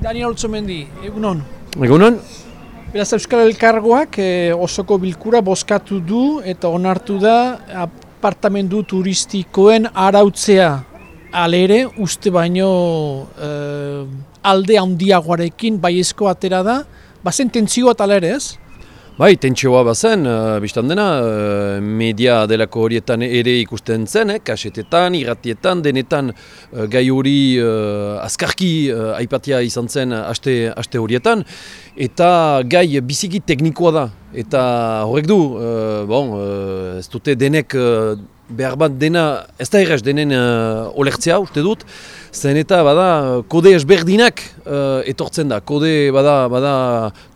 Daniel Otzomendi, egunon. Egunon? Beraz Euskal Elkargoak eh, osoko bilkura bozkatu du eta onartu da apartamendu turistikoen arautzea. Alere, uste baino eh, alde handiagoarekin baiezko atera da, bazen tentzioa talere ez? Bai, tentsioa bazen, uh, biztan dena, uh, media delako horietan ere ikusten zen, eh, kasetetan, irratietan, denetan uh, gai hori uh, azkarki uh, aipatia izan zen aste, aste horietan, eta gai biziki teknikoa da, eta horrek du, uh, bon, uh, ez dute denek uh, behar bat dena, ez da errez denen uh, olertzea, uste dut, zen eta bada kode ezberdinak uh, etortzen da, kode bada, bada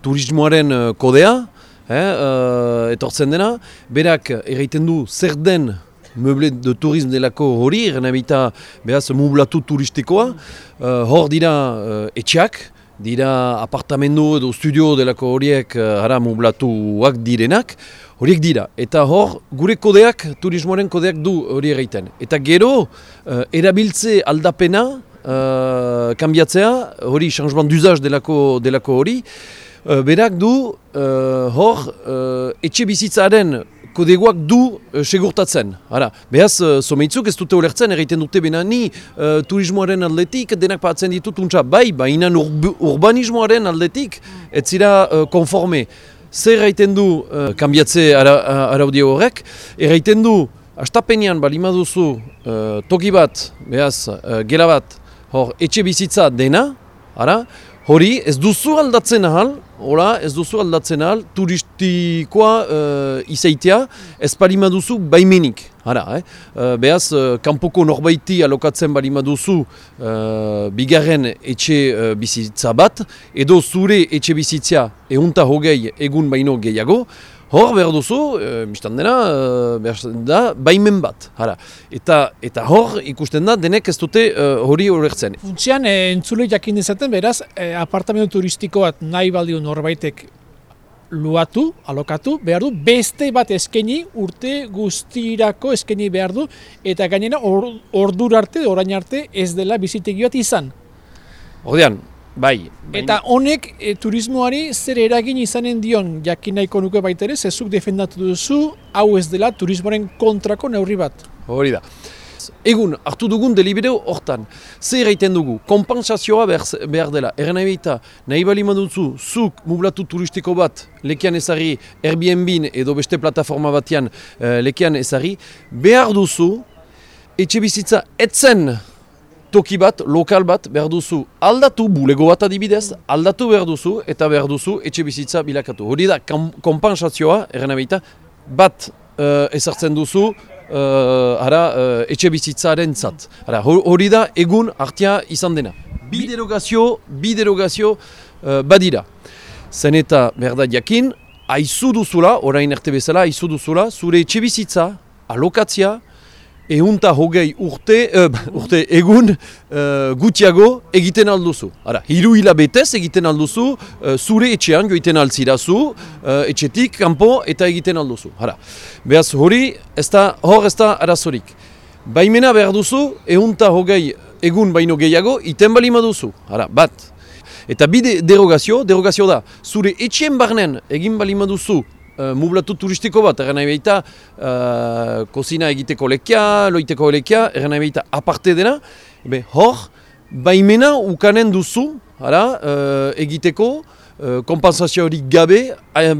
turismoaren kodea, eh, uh, etortzen dena, berak erraiten du zer den meuble de turism delako hori, renabita behaz mublatu turistikoa, uh, hor dira uh, etxeak, dira apartamendu edo studio delako horiek uh, hara mublatuak direnak, horiek dira. Eta hor, gure kodeak, turismoaren kodeak du hori erraiten. Eta gero, uh, erabiltze aldapena, uh, kambiatzea, hori, changement d'usage delako, delako hori, Uh, berak du, uh, hor, uh, etxe bizitzaren kodeguak du uh, segurtatzen. Hala, behaz, uh, someitzuk ez dute olertzen, egiten dute bena ni uh, turismoaren aldetik, denak patzen ditut untsa, bai, baina urb urbanismoaren aldetik, ez zira uh, konforme. Zer egiten du, uh, kambiatze ara, araudio horrek, egiten du, astapenean balima duzu uh, toki bat, behaz, uh, gela bat, hor, etxe bizitza dena, ara, Hori, ez duzu aldatzen ahal, ora, ez duzu aldatzen ahal, turistikoa uh, izaitea, ez palima duzu baimenik. Hara, eh? uh, behaz, uh, kanpoko norbaiti alokatzen balima duzu uh, bigarren etxe uh, bizitza bat, edo zure etxe bizitza eunta hogei egun baino gehiago, Hor behar duzu, e, biztan dena, e, da, baimen bat. Hara. Eta, eta hor ikusten da, denek ez dute e, hori horretzen. Funtzian, e, entzule jakin dezaten, beraz, e, apartamentu turistiko bat nahi baldio norbaitek luatu, alokatu, behar du, beste bat eskeni, urte guztirako eskeni behar du, eta gainera ordur arte, orain arte, ez dela bizitegioat izan. Ordean, Bai. Eta honek e, turismoari zer eragin izanen dion jakin nahiko nuke baita ere, zezuk defendatu duzu, hau ez dela turismoaren kontrako neurri bat. Hori da. Egun, hartu dugun delibereo hortan, zer egiten dugu, kompensazioa behar dela, erren nahi nahi bali madutzu, zuk mublatu turistiko bat, lekian ezari, Airbnb edo beste plataforma batean uh, lekian ezari, behar duzu, etxe bizitza etzen toki bat, lokal bat, behar duzu aldatu, bulego bat adibidez, aldatu behar duzu eta behar duzu etxe bizitza bilakatu. Hori da, kompensazioa, erren bat uh, ezartzen duzu, uh, ara, uh, etxe bizitzaren zat. Hori da, egun hartia izan dena. Bi derogazio, bi derogazio uh, badira. Zen eta behar da jakin, aizu duzula, orain erte bezala, aizu duzula, zure etxe bizitza, alokatzia, ehunta hogei urte, uh, urte egun uh, gutiago egiten alduzu. Ara, hiru hilabetez egiten alduzu, uh, zure etxean joiten altzirazu, uh, etxetik, kanpo eta egiten alduzu. Ara, behaz hori, ez da, hor ez da arazorik. Baimena behar duzu, ehunta hogei egun baino gehiago, iten balima duzu. Ara, bat. Eta bi derogazio, derogazio da, zure etxien barnen egin balima duzu, Uh, mublatu turistiko bat, erren nahi behita, uh, kozina egiteko lekia, loiteko lekia, erren nahi behita aparte dena, be, hor, baimena ukanen duzu, ara, uh, egiteko, uh, kompensazio hori gabe,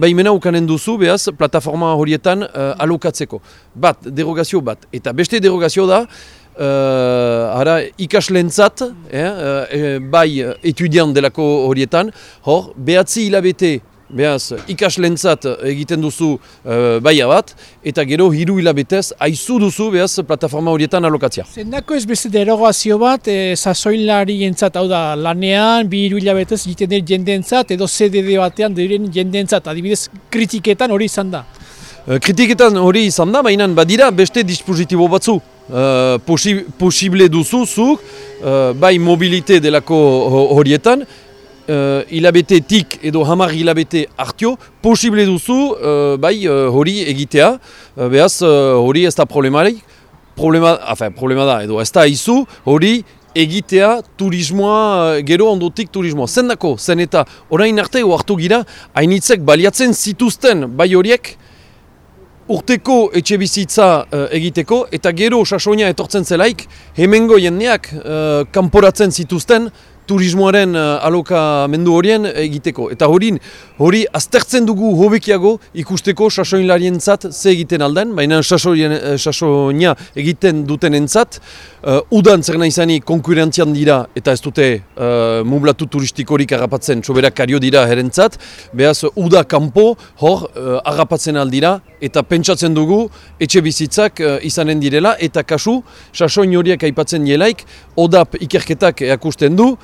baimena ukanen duzu, behaz, plataforma horietan uh, alokatzeko. Bat, derogazio bat. Eta beste derogazio da, Uh, ara, ikaslentzat, eh, uh, bai etudian delako horietan, hor, behatzi hilabete Beaz, ikaslentzat egiten duzu uh, baia bat, eta gero hiru hilabetez aizu duzu beaz plataforma horietan alokatzia. Zendako ez beste derogazio bat, e, sasoilari entzat, hau da, lanean, bi hiru hilabetez egiten den jendentzat, edo CDD batean diren jendentzat, adibidez, kritiketan hori izan da? Uh, kritiketan hori izan da, baina badira beste dispositibo batzu. Uh, posible duzu zuk, uh, bai mobilite delako horietan, uh, hilabetetik edo hamar hilabete hartio, posible duzu uh, bai uh, hori egitea, uh, behaz uh, hori ez da problemarik, problema, afen, problema da, edo ez da izu hori egitea turismoa, gero ondotik turismoa. Zendako, zen eta orain arte hartu gira, hainitzek baliatzen zituzten bai horiek, urteko etxe bizitza egiteko, eta gero sasoina etortzen zelaik, hemengo jendeak uh, kanporatzen zituzten, turismoaren uh, alokamendu horien egiteko. Eta hori, hori aztertzen dugu hobekiago ikusteko sasoinlarien zat ze egiten alden, baina eh, sasoina egiten duten entzat, uh, udan zer nahi konkurentzian dira eta ez dute uh, mublatu turistikorik agapatzen, soberak kario dira herentzat, behaz uda kanpo hor uh, agapatzen aldira eta pentsatzen dugu etxe bizitzak uh, izanen direla eta kasu sasoin horiek aipatzen jelaik, odap ikerketak eakusten du,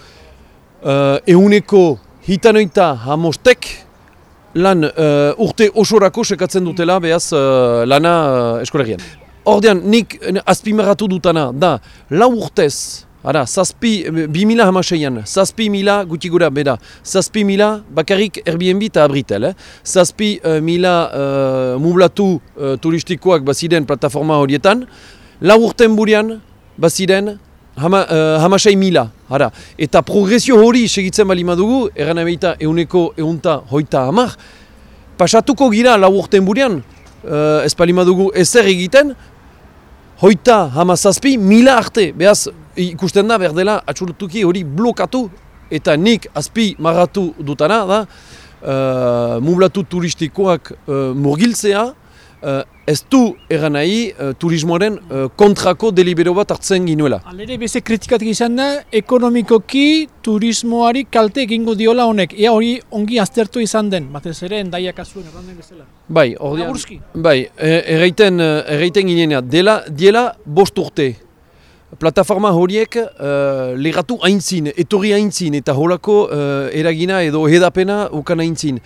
uh, euneko hitanoita hamostek lan uh, urte osorako sekatzen dutela behaz uh, lana uh, eskolegian. Ordean, nik azpimarratu dutana da lau urtez, Ara, zazpi, bi mila hamaseian, zazpi mila guti gura beda, zazpi mila bakarrik Airbnb eta Abritel, eh? zazpi uh, mila uh, mublatu uh, turistikoak baziren plataforma horietan, lau urten burian baziren hama, uh, hamasei mila, Hara, eta progresio hori segitzen bali madugu, eran ebeita euneko eunta hoita hamar, pasatuko gira lau urten burean, uh, ez bali madugu ezer egiten, hoita hamazazpi mila arte, behaz ikusten da berdela atxurtuki hori blokatu, eta nik azpi maratu dutana da, uh, mublatu turistikoak uh, murgiltzea, uh, ez du eran nahi uh, turismoaren uh, kontrako delibero bat hartzen ginuela. Alere beze kritikatik izan da, ekonomikoki turismoari kalte egingo diola honek. Ea hori ongi aztertu izan den, batez ere endaiak azuen erranden bezala. Bai, hori bai, e, erraiten, erraiten ginena, dela, diela bost urte. Plataforma horiek uh, legatu haintzin, etorri haintzin, eta holako uh, eragina edo hedapena ukan haintzin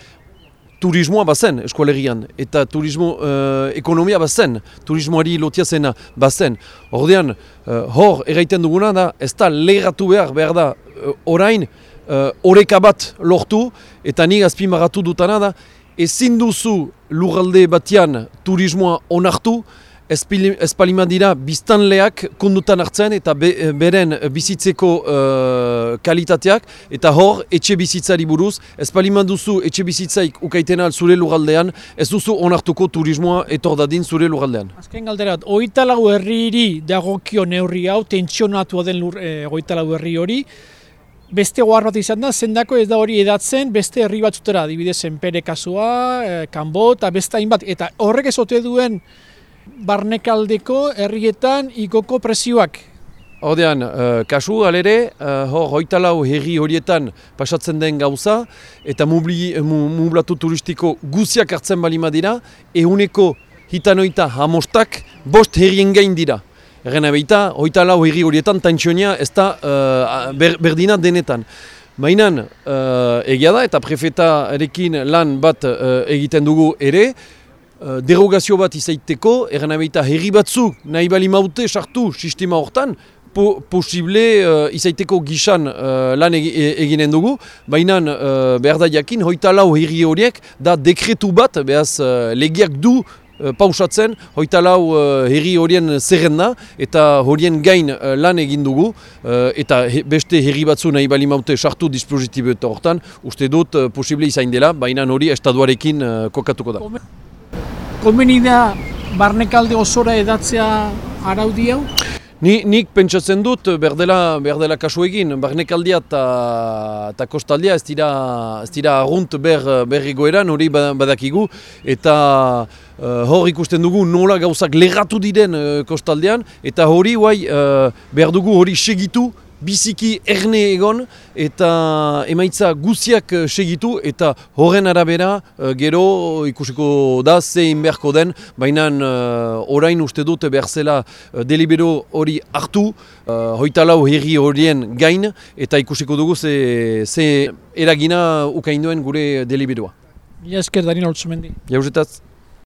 turismoa bazen eskualegian, eta turismo uh, ekonomia bazen, turismoari lotia zena bazen. Ordean, uh, hor, erraiten duguna da, ez da leheratu behar, behar da, uh, orain, uh, oreka bat lortu, eta nik azpimarratu dutana da, ezin duzu lurralde batian turismoa onartu, espalima dira biztanleak kondutan hartzen eta be, beren bizitzeko uh, kalitateak eta hor etxe bizitzari buruz espalima duzu etxe bizitzaik ukaiten zure lugaldean ez duzu onartuko turismoa etor dadin zure lugaldean. Azken galderat, oitalau herriri dagokio neurri hau tentsionatua den lur, e, herri hori Beste goar bat izan da, zendako ez da hori edatzen beste herri batzutera, adibidez, enpere kasua, e, kanbo, eta beste hainbat, eta horrek ezote duen barnekaldeko herrietan ikoko presioak. Hordean, uh, kasu alere, uh, hor, hoitalau herri horietan pasatzen den gauza, eta mubli, mublatu turistiko guziak hartzen balima dira, ehuneko hitanoita hamostak bost herrien gain dira. Erren abeita, hoitalau herri horietan tantxonia ez da uh, berdina denetan. Mainan, uh, egia da, eta prefeta erekin lan bat egiten dugu ere, Eh, derogazio bat izaiteko, eran abeita herri batzuk nahi bali maute sartu sistema hortan, po, posible uh, izaiteko gisan uh, lan eginen dugu, baina uh, behar da jakin, hoita lau herri horiek, da dekretu bat, behaz uh, legiak du pausatzen, hoita lau uh, herri horien zerrenda, eta horien gain uh, lan egin dugu, uh, eta beste herri batzu nahi bali maute sartu dispositibo hortan, uste dut posible izain dela, baina hori estaduarekin kokatuko da. Komeni da barnekalde osora edatzea araudi hau? Ni, nik pentsatzen dut berdela, berdela kasu egin, barnekaldia eta kostaldia ez dira, ez dira arrunt ber, berri hori ba, badakigu eta uh, hor ikusten dugu nola gauzak leratu diren uh, kostaldean eta hori guai uh, behar dugu hori segitu biziki erne egon eta emaitza guziak eh, segitu eta horren arabera uh, gero ikusiko da zein beharko den, baina uh, orain uste dut berzela uh, delibero hori hartu, uh, hoitalau herri horien gain eta ikusiko dugu ze, ze eragina ukainduen gure deliberoa. Ia esker Daniel Oltsumendi. Jauzetaz.